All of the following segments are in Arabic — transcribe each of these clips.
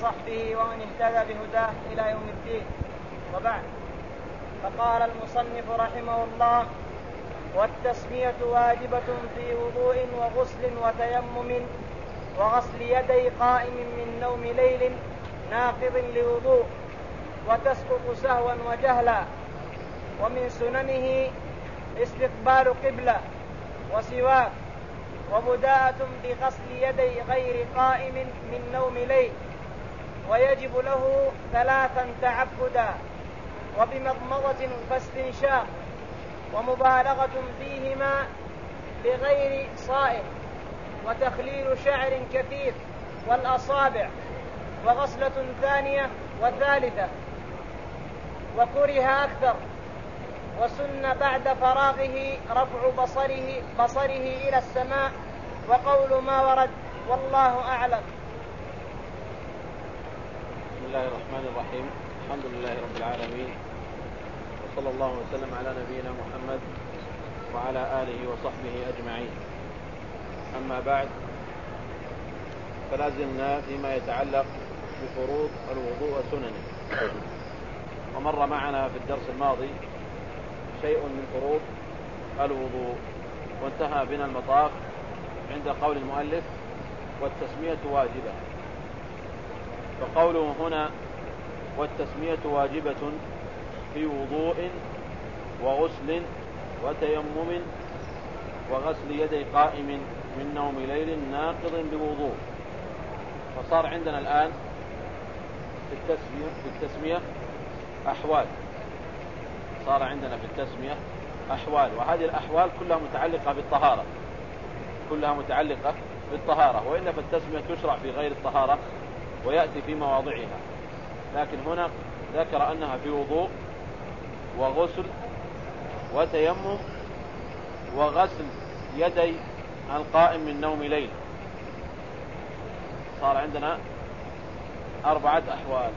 وصحبه ومن اهتدى بهداه إلى يوم الدين. وبعد. فقال المصنف رحمه الله والتسمية واجبة في وضوء وغسل وتيمم وغسل يدي قائم من نوم ليل ناقض لوضوء وتسقط سهوا وجهلا ومن سننه استقبال قبلة وسواك وبداءة بغسل يدي غير قائم من نوم ليل ويجب له ثلاثا تعبدا وبمضمضة فاستنشاق ومبالغة فيهما لغير صائم وتخليل شعر كثير والأصابع وغسلة ثانية وثالثة وكره أكثر وسن بعد فراغه رفع بصره بصره إلى السماء وقول ما ورد والله أعلم. الله الرحمن الرحيم الحمد لله رب العالمين وصلى الله وسلم على نبينا محمد وعلى آله وصحبه أجمعين أما بعد فلا زلنا فيما يتعلق بفروض الوضوء وسننه ومر معنا في الدرس الماضي شيء من فروض الوضوء وانتهى بنا المطاف عند قول المؤلف والتسمية واجبة فقوله هنا والتسمية واجبة في وضوء وغسل وتيمم وغسل يدي قائم من نوم ليل ناقض بوضوء. فصار عندنا الآن في التسمية, في التسمية أحوال. صار عندنا في التسمية أحوال وهذه الأحوال كلها متعلقة بالطهارة. كلها متعلقة بالطهارة وإلا فالتسمية تشرع في غير الطهارة. ويأتي في مواضعها. لكن هنا ذكر أنها في وضوء وغسل وتيمم وغسل يدي القائم من نوم ليل. صار عندنا أربعة أحوال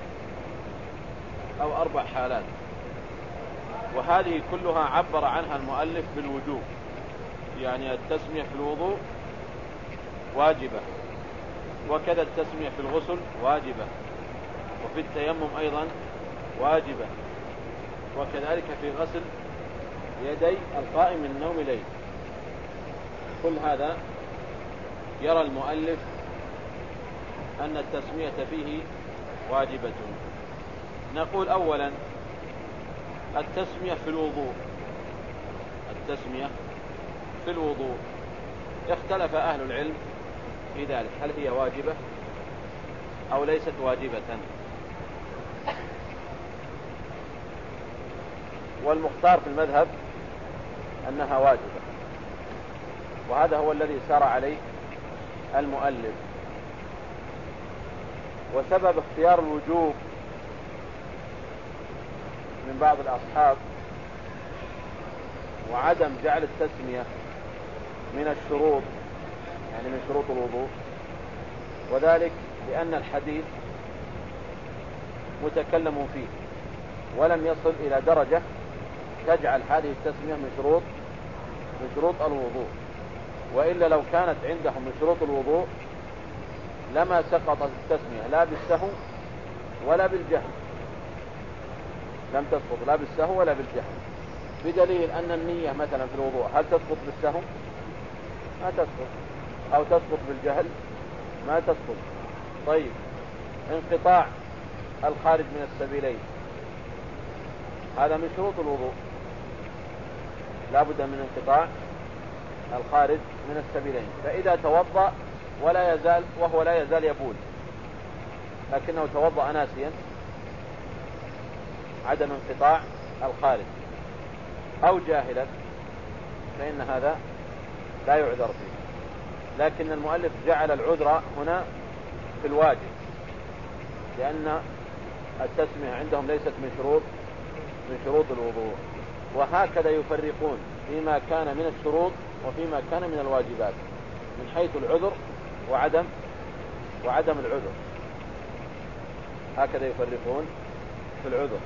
أو أربع حالات. وهذه كلها عبر عنها المؤلف بالوجوب. يعني التسمية في الوضوء واجبة. وكذا التسمية في الغسل واجبة. وفي التيمم أيضا واجبة. وكذلك في غسل يدي القائم من نوم ليل. كل هذا يرى المؤلف أن التسمية فيه واجبة. نقول أولا التسمية في الوضوء. التسمية في الوضوء. اختلف أهل العلم في ذلك. هل هي واجبة أو ليست واجبة؟ والمختار في المذهب أنها واجبة وهذا هو الذي سار عليه المؤلف. وسبب اختيار الوجوب من بعض الأصحاب وعدم جعل التسمية من الشروط يعني من شروط الوضوء. وذلك لأن الحديث متكلم فيه ولم يصل إلى درجة تجعل هذه التسمية من شروط من شروط الوضوء. وإلا لو كانت عندهم من شروط الوضوء لما سقطت التسمية لا بالسهو ولا بالجهل. لم تسقط لا بالسهو ولا بالجهل. بدليل أن النية مثلا في الوضوء هل تسقط بالسهو؟ ما تسقط. أو تسقط بالجهل ما تسقط طيب انقطاع الخارج من السبيلين. هذا من شروط الوضوء. لا بد من انقطاع الخارج من السبيلين. فإذا توضأ ولا يزال وهو لا يزال يبول. لكنه توضأ ناسيا عدم انقطاع الخارج. أو جاهلا فإن هذا لا يعذر فيه. لكن المؤلف جعل العذر هنا في الواجب لأن التسمية عندهم ليست من شروط من شروط الوضوء. وهكذا يفرقون فيما كان من الشروط وفيما كان من الواجبات من حيث العذر وعدم وعدم العذر. هكذا يفرقون في العذر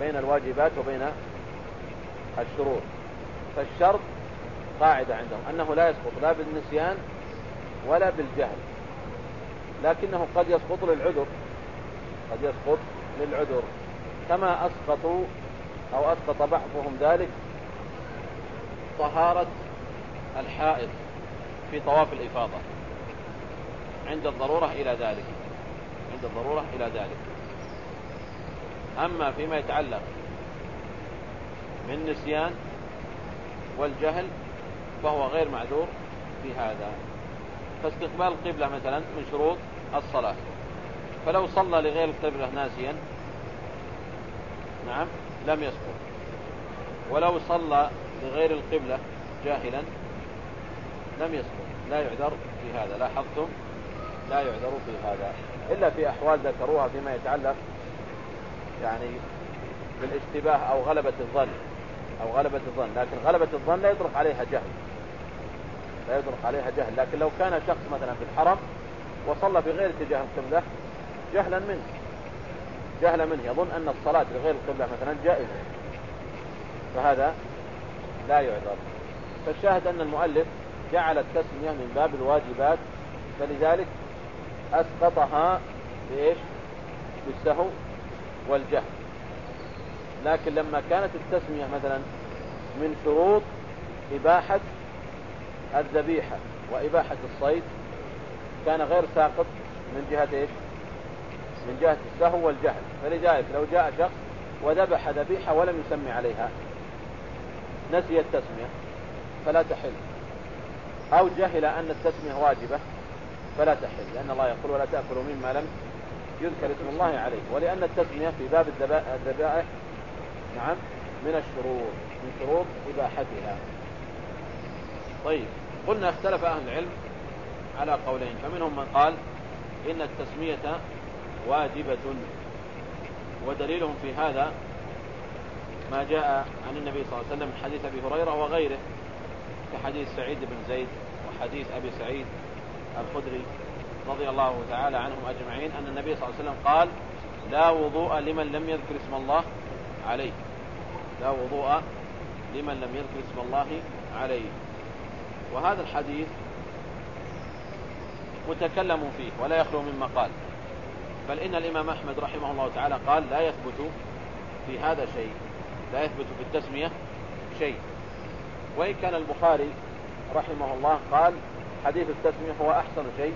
بين الواجبات وبين الشروط. فالشرط قاعدة عندهم أنه لا يسقط لا بالنسيان ولا بالجهل لكنه قد يسقط للعذر قد يسقط للعذر. كما أسقطوا أو أسقط بعضهم ذلك طهارة الحائط في طواف الإفاضة. عند الضرورة إلى ذلك. عند الضرورة إلى ذلك. أما فيما يتعلق من نسيان والجهل فهو غير معذور في هذا. فاستقبال القبلة مثلا من شروط الصلاة. فلو صلى لغير القبلة ناسيا نعم لم يسقط. ولو صلى لغير القبلة جاهلا لم يسقط. لا يعذر في هذا. لاحظتم؟ لا يعذر في هذا. إلا في أحوال ذكروها فيما يتعلق يعني بالاشتباه أو غلبة الظن. أو غلبة الظن. لكن غلبة الظن لا يطرق عليها جهل. لا يطرق عليها جهل. لكن لو كان شخص مثلا في الحرم وصلى بغير اتجاه القبلة جهلا منه. جهلا منه. يظن أن الصلاة لغير القبلة مثلا جائزة. فهذا لا يعذر. فالشاهد أن المؤلف جعل التسمية من باب الواجبات فلذلك أسقطها بإيش؟ بالسهو والجهل. لكن لما كانت التسمية مثلا من شروط إباحة الذبيحة وإباحة الصيد كان غير ساقط من جهة إيش؟ من جهة السهو والجهل. فلذلك لو جاء شخص وذبح ذبيحة ولم يسمي عليها نسي التسمية فلا تحل. أو جهل أن التسمية واجبة فلا تحل لأن الله يقول ولا تأكلوا مما لم يذكر اسم الله عليه. ولأن التسمية في باب الذبائح نعم من الشروط من شروط إباحتها. طيب. قلنا اختلف أهل العلم على قولين فمنهم من قال إن التسمية واجبة ودليلهم في هذا ما جاء عن النبي صلى الله عليه وسلم من حديث أبي هريرة وغيره كحديث سعيد بن زيد وحديث أبي سعيد الخدري رضي الله تعالى عنهم أجمعين أن النبي صلى الله عليه وسلم قال لا وضوء لمن لم يذكر اسم الله عليه. لا وضوء لمن لم يذكر اسم الله عليه. وهذا الحديث متكلم فيه ولا يخلو من مقال بل إن الإمام أحمد رحمه الله تعالى قال لا يثبت في هذا شيء لا يثبت في التسمية شيء. وإن كان البخاري رحمه الله قال حديث التسمية هو أحسن شيء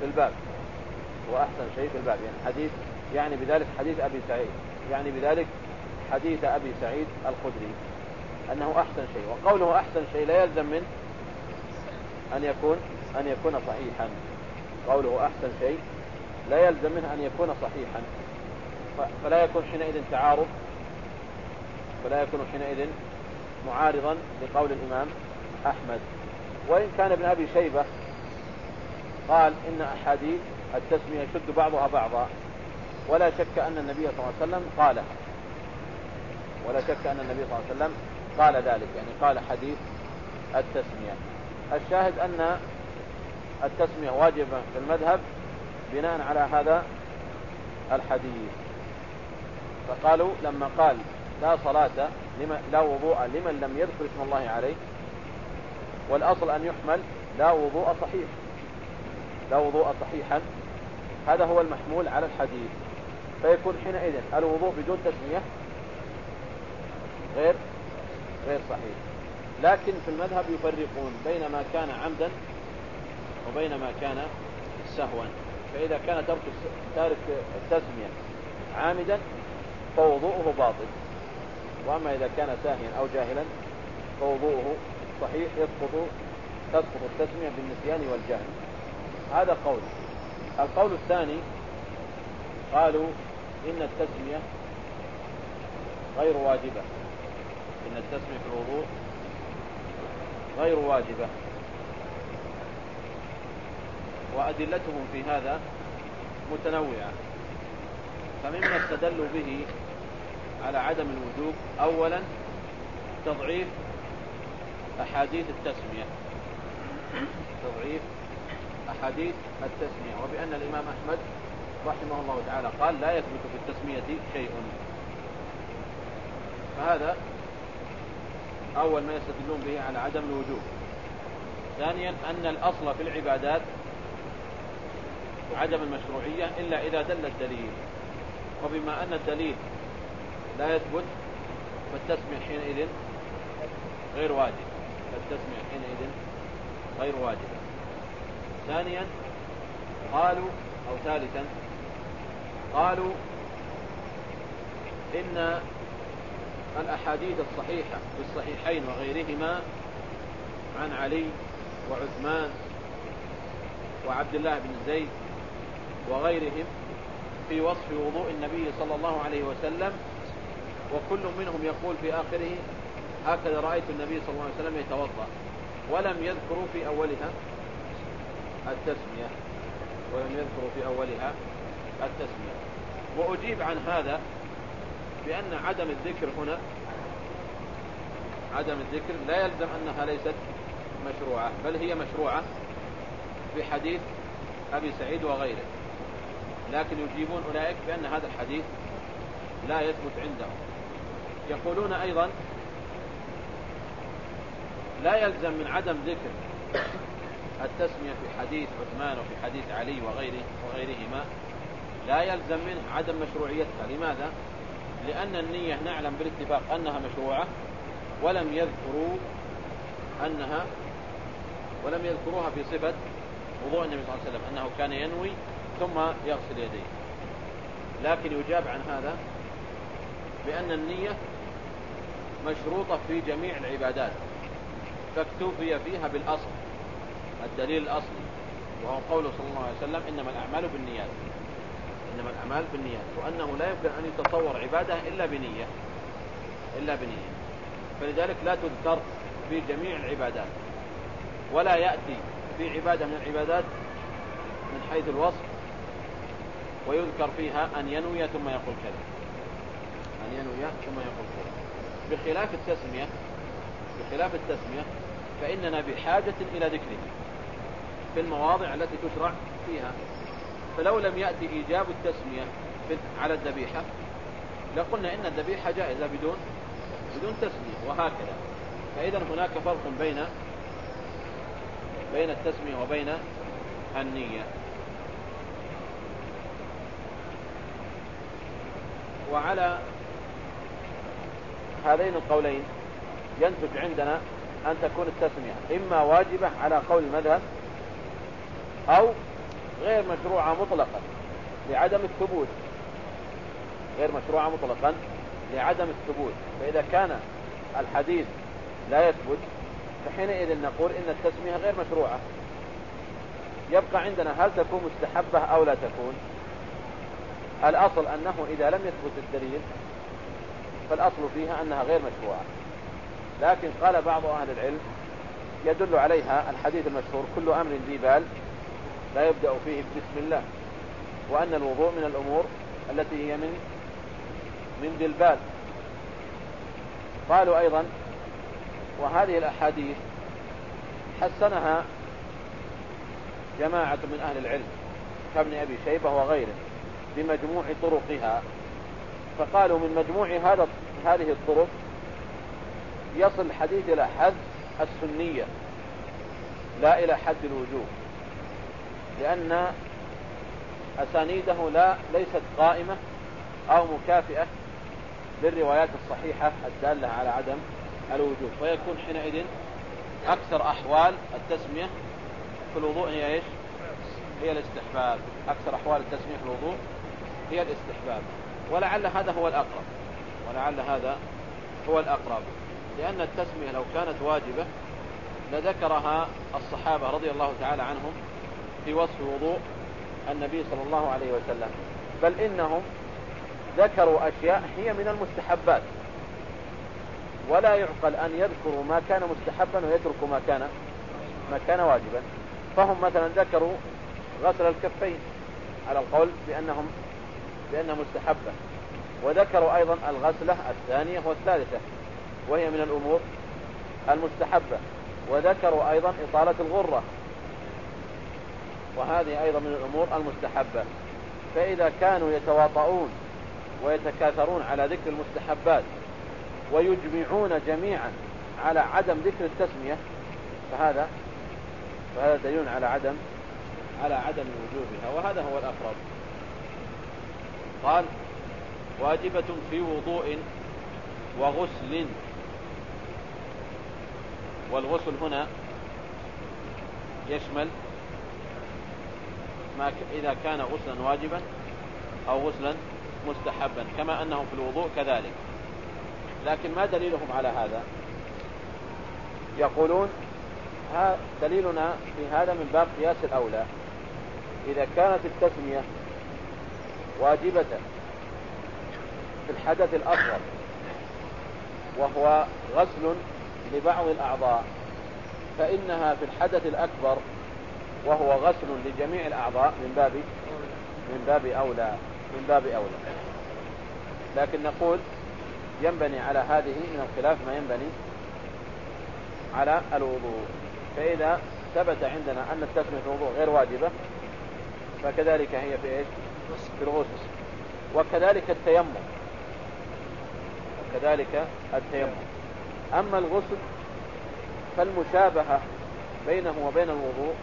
في الباب. هو أحسن شيء في الباب. يعني حديث يعني بذلك حديث أبي سعيد. يعني بذلك حديث أبي سعيد الخدري. أنه أحسن شيء. وقوله أحسن شيء لا يلزم من أن يكون أن يكون صحيحا. قوله أحسن شيء لا يلزم منه أن يكون صحيحا. فلا يكون حينئذ تعارض فلا يكون حينئذ معارضا لقول الإمام أحمد. وإن كان ابن أبي شيبة قال إن أحاديث التسمية يشد بعضها بعضا ولا شك أن النبي صلى الله عليه وسلم قالها. ولا شك أن النبي صلى الله عليه وسلم قال ذلك يعني قال حديث التسمية. الشاهد أن التسمية واجبة في المذهب بناء على هذا الحديث. فقالوا لما قال لا صلاة لا وضوء لمن لم يذكر اسم الله عليه والأصل أن يحمل لا وضوء صحيح. لا وضوء صحيحا. هذا هو المحمول على الحديث. فيكون حينئذ الوضوء بدون تسمية غير غير صحيح. لكن في المذهب يفرقون بين ما كان عمدا وبين ما كان سهوا. فإذا كان ترك تارك التسمية عامدا فوضوءه باطل. وأما إذا كان ساهيا أو جاهلا فوضوءه صحيح يسقط تسقط التسمية بالنسيان والجهل. هذا قول. القول الثاني قالوا إن التسمية غير واجبة. إن التسمية في الوضوء غير واجبة. وأدلتهم في هذا متنوعة. فمما استدلوا به على عدم الوجوب أولا تضعيف أحاديث التسمية. تضعيف أحاديث التسمية. وبأن الإمام أحمد رحمه الله تعالى قال لا يثبت في التسمية شيء. فهذا أول ما يستدلون به على عدم الوجوب. ثانيا أن الأصل في العبادات عدم المشروعية إلا إذا دل الدليل. وبما أن الدليل لا يثبت فالتسمية حينئذ غير واجب. فالتسمية حينئذ غير واجبة ثانيا قالوا أو ثالثا قالوا إن الأحاديث الصحيحة في الصحيحين وغيرهما عن علي وعثمان وعبد الله بن زيد وغيرهم في وصف وضوء النبي صلى الله عليه وسلم وكل منهم يقول في آخره هكذا رأيت النبي صلى الله عليه وسلم يتوضأ ولم يذكروا في أولها التسمية ولم يذكروا في أولها التسمية. وأجيب عن هذا بأن عدم الذكر هنا عدم الذكر لا يلزم أنها ليست مشروعة بل هي مشروعة في حديث أبي سعيد وغيره. لكن يجيبون أولئك بأن هذا الحديث لا يثبت عندهم. يقولون أيضا لا يلزم من عدم ذكر التسمية في حديث عثمان وفي حديث علي وغيره وغيرهما لا يلزم منه عدم مشروعيتها. لماذا؟ لأن النية نعلم بالاتفاق أنها مشروعة ولم يذكروا أنها ولم يذكروها في صفة وضوء النبي صلى الله عليه وسلم أنه كان ينوي ثم يغسل يديه. لكن يجاب عن هذا بأن النية مشروطة في جميع العبادات فاكتفي فيها بالأصل الدليل الأصلي وهو قوله صلى الله عليه وسلم إنما الأعمال بالنيات. إنما الأعمال بالنيات وأنه لا يمكن أن يتصور عبادة إلا بنية إلا بنية. فلذلك لا تذكر في جميع العبادات ولا يأتي في عبادة من العبادات من حيث الوصف ويذكر فيها أن ينوي ثم يقول كذا. أن ينوي ثم يقول كذا. بخلاف التسمية بخلاف التسمية فإننا بحاجة إلى ذكره في المواضع التي تشرع فيها. فلو لم يأتي إيجاب التسمية على الذبيحة لقلنا إن الذبيحة جائزة بدون بدون تسمية وهكذا. فإذا هناك فرق بين بين التسمية وبين النية. وعلى هذين القولين ينتج عندنا أن تكون التسمية إما واجبة على قول المذهب أو غير مشروعة مطلقا لعدم الثبوت. غير مشروعة مطلقا لعدم الثبوت. فإذا كان الحديث لا يثبت فحينئذ نقول إن التسمية غير مشروعة. يبقى عندنا هل تكون مستحبة أو لا تكون؟ الأصل أنه إذا لم يثبت الدليل فالأصل فيها أنها غير مشروعة. لكن قال بعض أهل العلم يدل عليها الحديث المشهور كل أمر ذي بال لا يبدأ فيه بسم الله. وأن الوضوء من الأمور التي هي من من ذي البال قالوا أيضا وهذه الأحاديث حسنها جماعة من أهل العلم كابن أبي شيبة وغيره بمجموع طرقها. فقالوا من مجموع هذا هذه الطرق يصل الحديث إلى حد السنية لا إلى حد الوجوب. لأن أسانيده لا ليست قائمة أو مكافئة للروايات الصحيحة الدالة على عدم الوجوب ويكون حينئذ أكثر أحوال التسمية في الوضوء هي إيش؟ هي الاستحباب. أكثر أحوال التسمية في الوضوء هي الاستحباب. ولعل هذا هو الأقرب. ولعل هذا هو الأقرب. لأن التسمية لو كانت واجبة لذكرها الصحابة رضي الله تعالى عنهم في وصف وضوء النبي صلى الله عليه وسلم. بل إنهم ذكروا أشياء هي من المستحبات. ولا يعقل أن يذكروا ما كان مستحبا ويتركوا ما كان ما كان واجبا. فهم مثلا ذكروا غسل الكفين على القول بأنهم بأنها مستحبة. وذكروا أيضا الغسلة الثانية والثالثة وهي من الأمور المستحبة. وذكروا أيضا إطالة الغرة. وهذه أيضا من الأمور المستحبة. فإذا كانوا يتواطؤون ويتكاثرون على ذكر المستحبات ويجمعون جميعا على عدم ذكر التسمية فهذا فهذا دليل على عدم على عدم وجوبها. وهذا هو الأقرب قال واجبة في وضوء وغسل. والغسل هنا يشمل ما إذا كان غسلا واجبا أو غسلا مستحبا كما أنه في الوضوء كذلك. لكن ما دليلهم على هذا؟ يقولون ها دليلنا في هذا من باب قياس الأولى. إذا كانت التسمية واجبة في الحدث الأصغر وهو غسل لبعض الأعضاء فإنها في الحدث الأكبر وهو غسل لجميع الأعضاء من باب من باب أولى من باب أولى. لكن نقول ينبني على هذه من الخلاف ما ينبني على الوضوء. فإذا ثبت عندنا أن التسمية في الوضوء غير واجبة فكذلك هي في إيش؟ في الغسل. وكذلك التيمم. وكذلك التيمم. أما الغسل فالمشابهة بينه وبين الوضوء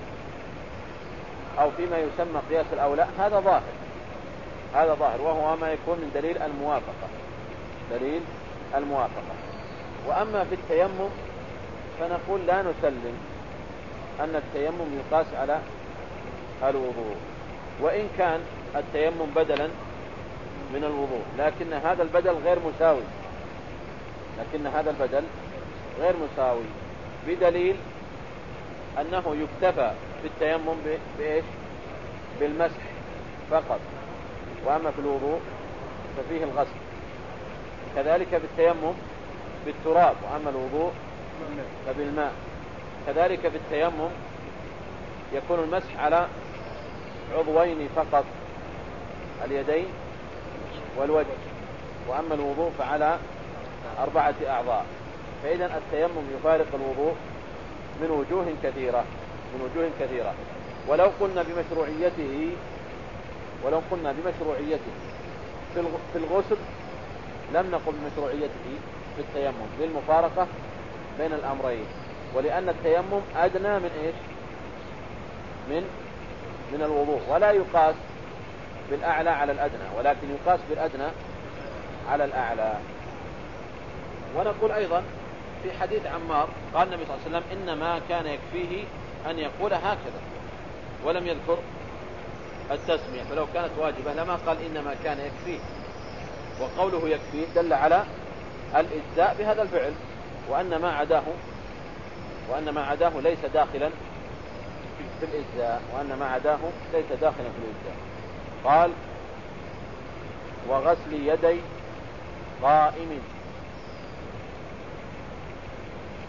أو فيما يسمى قياس الأولى هذا ظاهر. هذا ظاهر وهو ما يكون من دليل الموافقة. دليل الموافقة. وأما في التيمم فنقول لا نسلم أن التيمم يقاس على الوضوء. وإن كان التيمم بدلا من الوضوء لكن هذا البدل غير مساوي. لكن هذا البدل غير مساوي بدليل أنه يكتفى في التيمم بإيش؟ بالمسح فقط. وأما في الوضوء ففيه الغسل. كذلك في التيمم بالتراب وأما الوضوء فبالماء. كذلك في التيمم يكون المسح على عضوين فقط اليدين والوجه. وأما الوضوء فعلى أربعة أعضاء. فإذا التيمم يفارق الوضوء من وجوه كثيرة. من وجوه كثيرة. ولو قلنا بمشروعيته ولو قلنا بمشروعيته في الغسل لم نقل بمشروعيته في التيمم للمفارقة بين الأمرين. ولأن التيمم أدنى من إيش؟ من من الوضوء. ولا يقاس بالأعلى على الأدنى ولكن يقاس بالأدنى على الأعلى. ونقول أيضا في حديث عمار قال النبي صلى الله عليه وسلم إنما كان يكفيه أن يقول هكذا ولم يذكر التسمية فلو كانت واجبة لما قال إنما كان يكفيه وقوله يكفيه دل على الإجزاء بهذا الفعل وأن ما عداه وأن ما عداه ليس داخلا في الإجزاء وأن ما عداه ليس داخلا في الإجزاء. قال وغسل يدي قائم.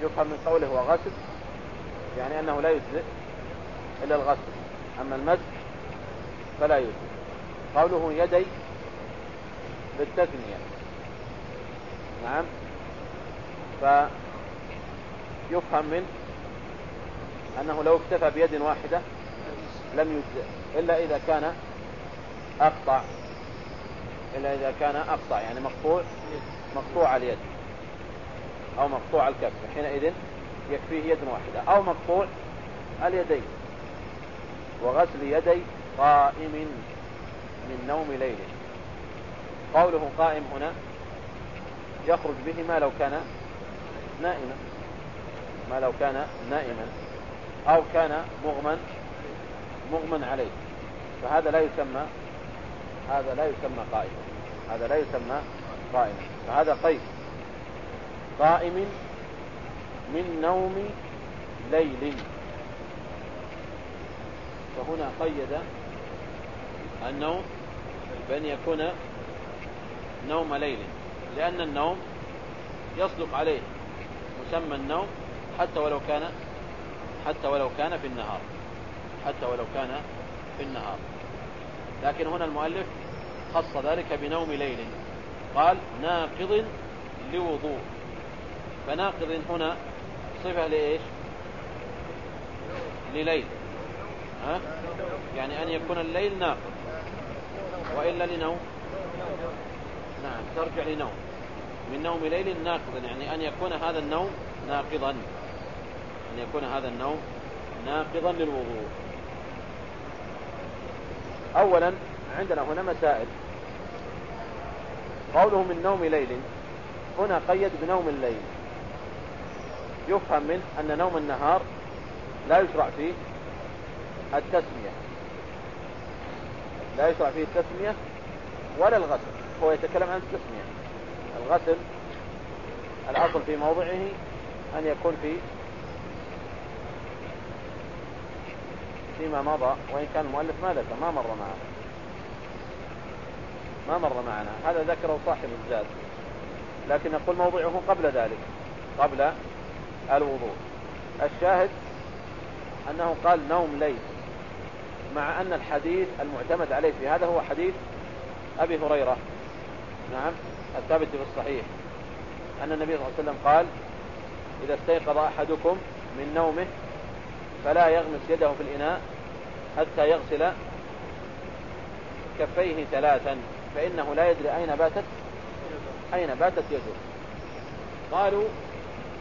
يفهم من قوله وغسل؟ يعني أنه لا يجزئ إلا الغسل أما المسح فلا يجزئ. قوله يدي بالتثنية. نعم. فيفهم منه أنه لو اكتفى بيد واحدة لم يجزئ إلا إذا كان أقطع إلا إذا كان أقطع يعني مقطوع مقطوع اليد أو مقطوع الكف. حينئذ يكفيه يد واحدة أو مقطوع اليدين. وغسل يدي قائم من نوم ليله. قوله قائم هنا يخرج به ما لو كان نائما. ما لو كان نائما. أو كان مغمى مغمى عليه. فهذا لا يسمى هذا لا يسمى قائما هذا لا يسمى قائما فهذا قيد. قائم من نوم ليل. فهنا قيد النوم بأن يكون نوم ليل لأن النوم يصدق عليه مسمى النوم حتى ولو كان حتى ولو كان في النهار حتى ولو كان في النهار. لكن هنا المؤلف خص ذلك بنوم ليل قال ناقض لوضوء. فناقض هنا صفة لإيش لليل. ها؟ يعني أن يكون الليل ناقض وإلا لنوم. نعم ترجع لنوم. من نوم ليل ناقض يعني أن يكون هذا النوم ناقضا. أن يكون هذا النوم ناقضا للوضوء. أولا عندنا هنا مسائل. قوله من نوم ليل. هنا قيد بنوم الليل. يفهم منه أن نوم النهار لا يشرع فيه التسمية. لا يشرع فيه التسمية ولا الغسل. هو يتكلم عن التسمية. الغسل الأصل في موضعه أن يكون في فيما مضى وإن كان المؤلف ما ذكر ما مر معنا. ما مر معنا. هذا ذكره صاحب الزاد لكن نقول موضعه قبل ذلك قبل الوضوء. الشاهد أنه قال نوم ليل مع أن الحديث المعتمد عليه في هذا هو حديث أبي هريرة. نعم الثابت في الصحيح. أن النبي صلى الله عليه وسلم قال إذا استيقظ أحدكم من نومه فلا يغمس يده في الإناء حتى يغسل كفيه ثلاثا فإنه لا يدري أين باتت أين باتت يده. قالوا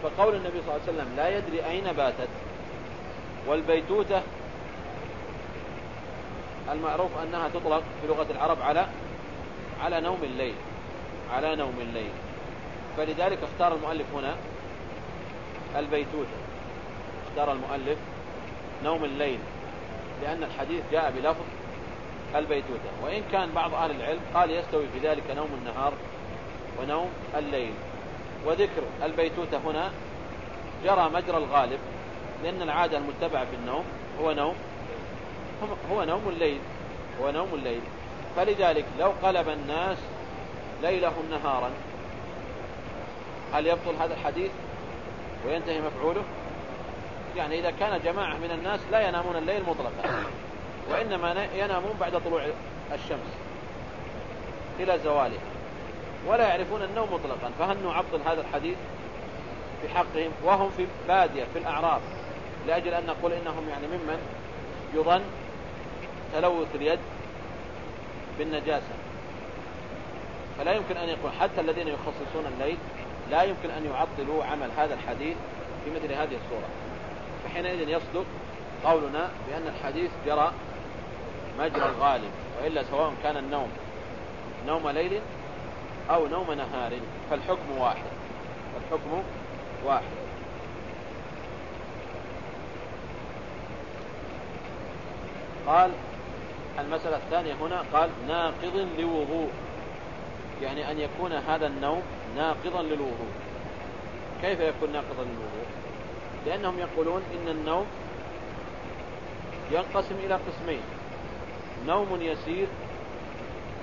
فقول النبي صلى الله عليه وسلم لا يدري أين باتت. والبيتوتة المعروف أنها تطلق في لغة العرب على على نوم الليل على نوم الليل. فلذلك اختار المؤلف هنا البيتوتة. اختار المؤلف نوم الليل لأن الحديث جاء بلفظ البيتوتة. وإن كان بعض أهل العلم قال يستوي في ذلك نوم النهار ونوم الليل. وذكر البيتوتة هنا جرى مجرى الغالب لأن العادة المتبعة في النوم هو نوم هو نوم الليل هو نوم الليل. فلذلك لو قلب الناس ليله نهارا هل يبطل هذا الحديث؟ وينتهي مفعوله؟ يعني إذا كان جماعة من الناس لا ينامون الليل مطلقا وإنما ينامون بعد طلوع الشمس إلى زواله ولا يعرفون النوم مطلقا. فهل نعطل هذا الحديث في حقهم وهم في بادية في الأعراف لأجل أن نقول إنهم يعني ممن يظن تلوث اليد بالنجاسة؟ فلا يمكن أن يكون حتى الذين يخصصون الليل لا يمكن أن يعطلوا عمل هذا الحديث في مثل هذه الصورة. فحينئذ يصدق قولنا بأن الحديث جرى مجرى الغالب وإلا سواء كان النوم نوم ليل أو نوم نهار فالحكم واحد. الحكم واحد. قال المسألة الثانية هنا قال ناقض لوضوء. يعني أن يكون هذا النوم ناقضا للوضوء. كيف يكون ناقضا للوضوء؟ لأنهم يقولون إن النوم ينقسم إلى قسمين نوم يسير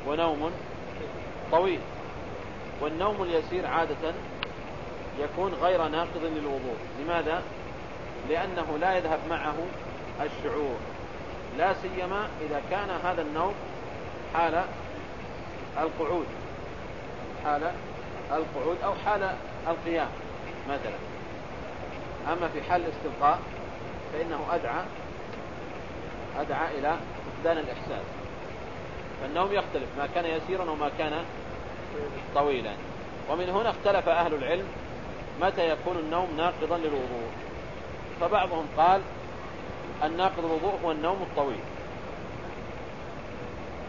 ونوم طويل. والنوم اليسير عادة يكون غير ناقض للوضوء. لماذا؟ لأنه لا يذهب معه الشعور. لا سيما إذا كان هذا النوم حال القعود. حال القعود أو حال القيام مثلا. أما في حال الاستلقاء فإنه أدعى أدعى إلى فقدان الإحساس. فالنوم يختلف ما كان يسيرا وما كان طويلا. ومن هنا اختلف أهل العلم متى يكون النوم ناقضا للوضوء. فبعضهم قال الناقض الوضوء هو النوم الطويل.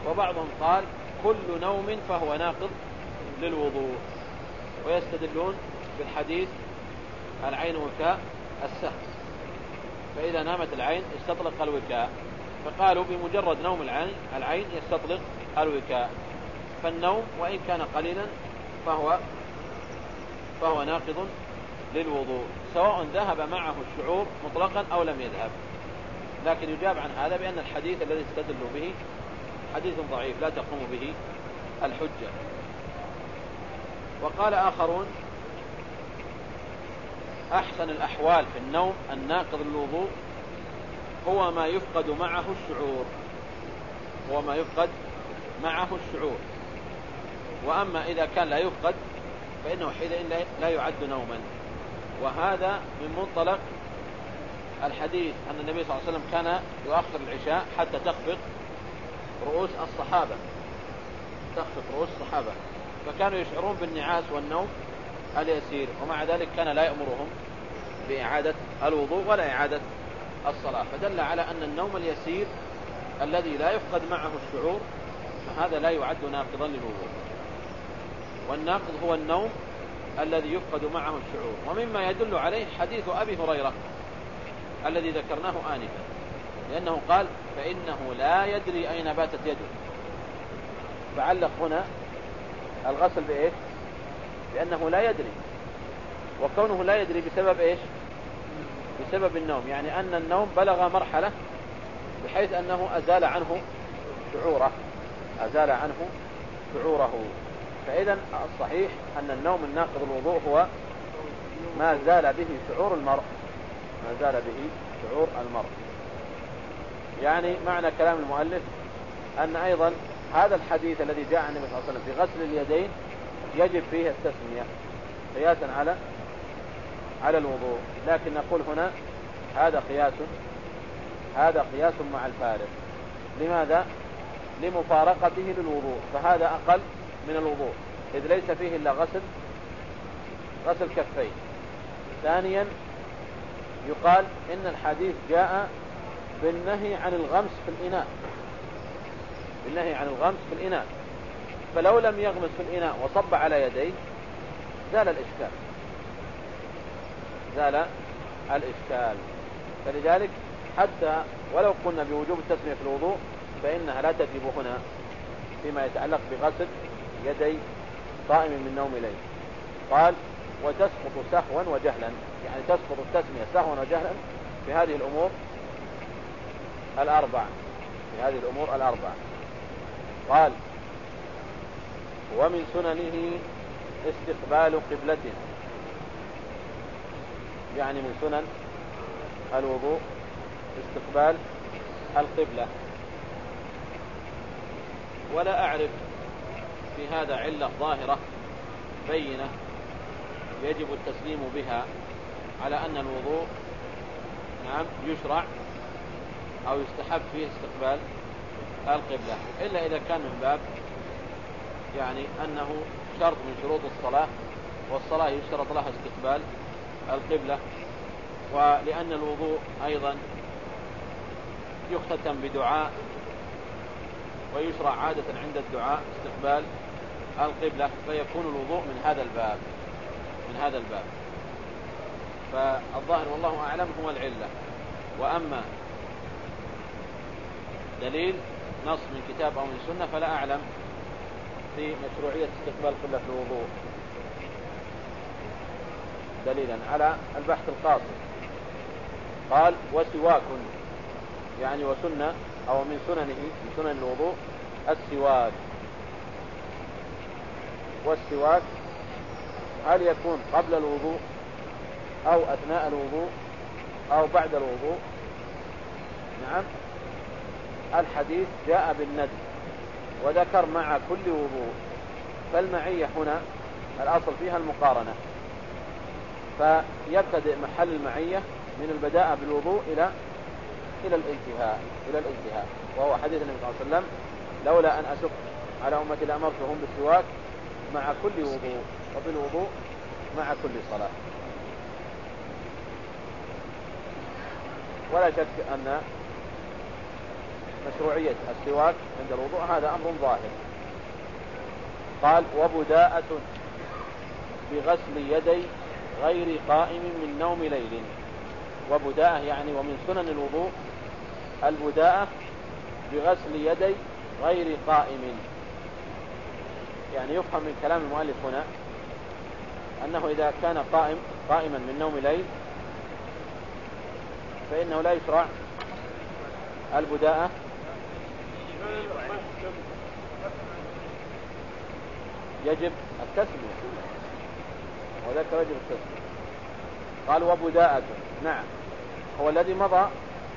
وبعضهم قال كل نوم فهو ناقض للوضوء. ويستدلون بالحديث العين وكاء السهم. فإذا نامت العين استطلق الوكاء. فقالوا بمجرد نوم العين العين يستطلق الوكاء. فالنوم وإن كان قليلا فهو فهو ناقض للوضوء سواء ذهب معه الشعور مطلقا أو لم يذهب. لكن يجاب عن هذا بأن الحديث الذي استدلوا به حديث ضعيف لا تقوم به الحجة. وقال آخرون أحسن الأحوال في النوم الناقض للوضوء هو ما يفقد معه الشعور. هو ما يفقد معه الشعور. وأما إذا كان لا يفقد فإنه حينئذ لا يعد نوما. وهذا من منطلق الحديث أن النبي صلى الله عليه وسلم كان يؤخر العشاء حتى تخفق رؤوس الصحابة. تخفق رؤوس الصحابة. فكانوا يشعرون بالنعاس والنوم اليسير ومع ذلك كان لا يأمرهم بإعادة الوضوء ولا إعادة الصلاة. فدل على أن النوم اليسير الذي لا يفقد معه الشعور فهذا لا يعد ناقضا للوضوء. والناقض هو النوم الذي يفقد معه الشعور. ومما يدل عليه حديث أبي هريرة الذي ذكرناه آنفا لأنه قال فإنه لا يدري أين باتت يده. فعلق هنا الغسل بإيش؟ لأنه لا يدري. وكونه لا يدري بسبب إيش؟ بسبب النوم. يعني أن النوم بلغ مرحلة بحيث أنه أزال عنه شعوره أزال عنه شعوره. فإذا الصحيح أن النوم الناقض الوضوء هو ما زال به شعور المرء. ما زال به شعور المرء. يعني معنى كلام المؤلف أن أيضا هذا الحديث الذي جاء عن النبي صلى الله عليه وسلم في غسل اليدين يجب فيه التسمية قياسا على على الوضوء. لكن نقول هنا هذا قياس هذا قياس مع الفارق. لماذا؟ لمفارقته للوضوء. فهذا أقل من الوضوء إذ ليس فيه إلا غسل غسل كفين. ثانيا يقال إن الحديث جاء بالنهي عن الغمس في الإناء. بالنهي عن الغمس في الإناء. فلو لم يغمس في الإناء وصب على يديه زال الإشكال. زال الإشكال. فلذلك حتى ولو قلنا بوجوب التسمية في الوضوء فإنها لا تجب هنا فيما يتعلق بغسل يدي صائم من نوم ليل. قال وتسقط سهوا وجهلا. يعني تسقط التسمية سهوا وجهلا في هذه الأمور الأربع في هذه الأمور الأربع قال ومن سننه استقبال قبلته. يعني من سنن الوضوء استقبال القبلة. ولا أعرف في هذا علة ظاهرة بينة يجب التسليم بها على أن الوضوء نعم يشرع أو يستحب فيه استقبال القبلة. إلا إذا كان من باب يعني أنه شرط من شروط الصلاة والصلاة يشترط لها استقبال القبلة. ولأن الوضوء أيضا يختتم بدعاء ويشرع عادة عند الدعاء استقبال القبلة فيكون الوضوء من هذا الباب من هذا الباب. فالظاهر والله أعلم هو العلة. وأما دليل نص من كتاب أو من سنة فلا أعلم في مشروعية استقبال قبلة الوضوء. دليلا على البحث القاصر. قال وسواك يعني وسنة أو من سننه من سنن الوضوء السواك. والسواك هل يكون قبل الوضوء أو أثناء الوضوء أو بعد الوضوء؟ نعم. الحديث جاء بالند وذكر مع كل وضوء فالمعية هنا الأصل فيها المقارنة. فيبتدئ محل المعية من البداءة بالوضوء إلى إلى الانتهاء إلى الانتهاء. وهو حديث النبي صلى الله عليه وسلم لولا أن أشق على أمتي لأمرتهم بالسواك مع كل وضوء وبالوضوء مع كل صلاة. ولا شك أن مشروعية السواك عند الوضوء هذا أمر ظاهر. قال وبداءة بغسل يدي غير قائم من نوم ليل. وبداءة يعني ومن سنن الوضوء البداءة بغسل يدي غير قائم. يعني يفهم من كلام المؤلف هنا أنه إذا كان قائم قائما من نوم ليل فإنه لا يشرع البداءة. يجب التسمية. وذكر يجب التسمية. قال وبداءة. نعم. هو الذي مضى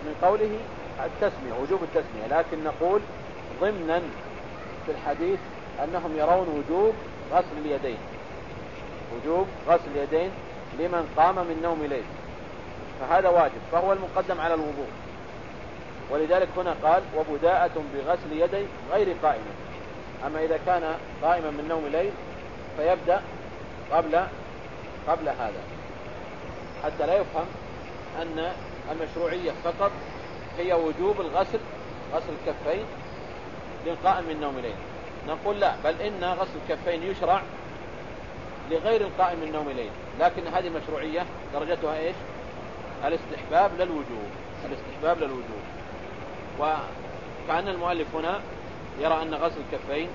من قوله التسمية وجوب التسمية. لكن نقول ضمنا في الحديث أنهم يرون وجوب غسل اليدين. وجوب غسل اليدين لمن قام من نوم ليل. فهذا واجب فهو المقدم على الوضوء. ولذلك هنا قال وبداءة بغسل يدي غير قائمة أما إذا كان قائما من نوم ليل فيبدأ قبل قبل هذا. حتى لا يفهم أن المشروعية فقط هي وجوب الغسل غسل الكفين للقائم من نوم ليل. نقول لا بل إن غسل الكفين يشرع لغير القائم من نوم ليل. لكن هذه المشروعية درجتها إيش؟ الاستحباب للوجوب الاستحباب للوجوب. وكأن المؤلف هنا يرى أن غسل الكفين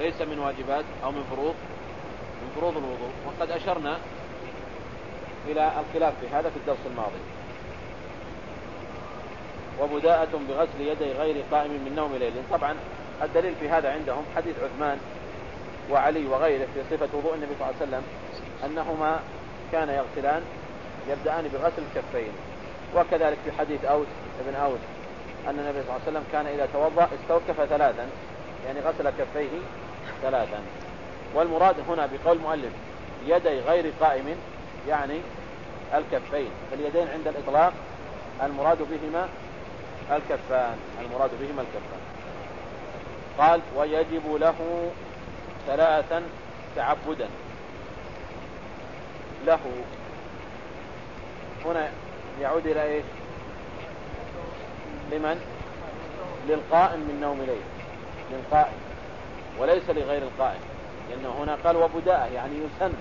ليس من واجبات أو من فروض من فروض الوضوء. وقد أشرنا إلى الخلاف في هذا في الدرس الماضي. وبداءة بغسل يدي غير قائم من نوم ليل. طبعا الدليل في هذا عندهم حديث عثمان وعلي وغيره في صفة وضوء النبي صلى الله عليه وسلم أنهما كان يغسلان يبدأان بغسل الكفين. وكذلك في حديث أوس ابن أوس أن النبي صلى الله عليه وسلم كان إذا توضأ استوكف ثلاثا يعني غسل كفيه ثلاثا. والمراد هنا بقول المؤلف يدي غير قائم يعني الكفين. فاليدين عند الإطلاق المراد بهما الكفان المراد بهما الكفان. قال ويجب له ثلاثا تعبدا. له. هنا يعود إلى إيش؟ لمن؟ للقائم من نوم ليل. للقائم. وليس لغير القائم. لأنه هنا قال وبداء يعني يسن.